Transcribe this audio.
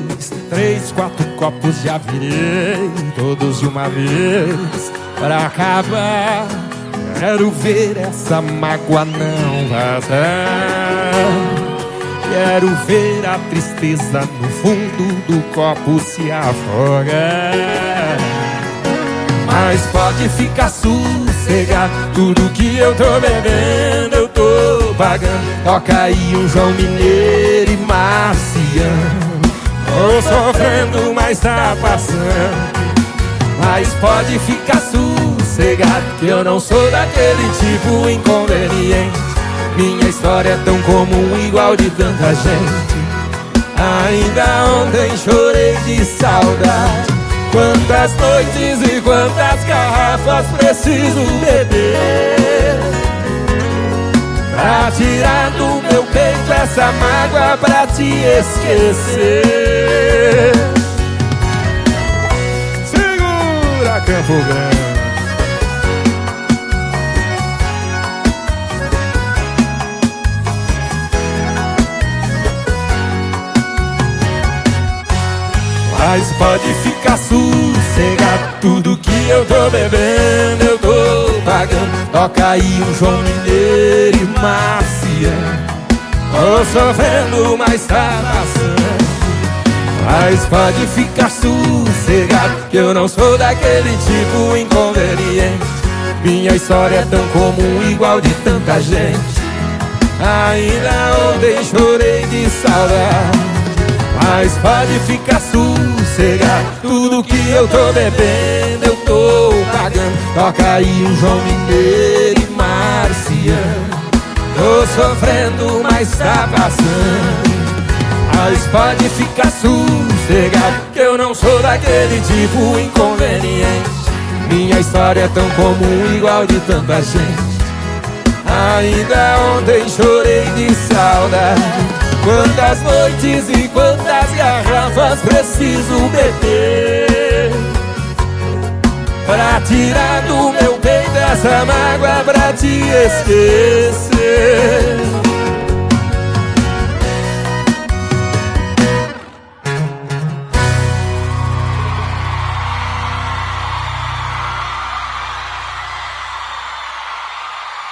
dois, três, quatro copos já virei, todos de uma vez, pra acabar. Quero ver essa mágoa não vazar. Quero ver a tristeza no fundo do copo se afogar. Mas pode ficar sossegado, tudo que eu tô bebendo eu tô pagando. Toca aí um João Mineiro e Marciano. Tô sofrendo, mas tá passando. Mas pode ficar sossegado, que eu não sou daquele tipo inconveniente. Minha história é tão comum, igual de tanta gente. Ainda ontem chorei de saudade. Quantas noites e quantas garrafas preciso beber Pra tirar do meu peito essa mágoa pra te esquecer Mas pode ficar sossegado. Tudo que eu tô bebendo eu tô pagando. Toca aí um João Mineiro e Marciano Tô sofrendo, mas tá passando. Mas pode ficar sossegado Que eu não sou daquele tipo inconveniente. Minha história é tão comum, igual de tanta gente. Ainda ontem chorei de saudade mas pode ficar sossegado. Tudo que eu tô bebendo eu tô pagando. Toca aí um João Mineiro e Marciano. Tô sofrendo, mas tá passando. Mas pode ficar sossegado Que eu não sou daquele tipo inconveniente. Minha história é tão comum, igual de tanta gente. Ainda ontem chorei de saudade Quantas noites e quantas garrafas preciso beber Pra tirar do meu peito essa mágoa pra te esquecer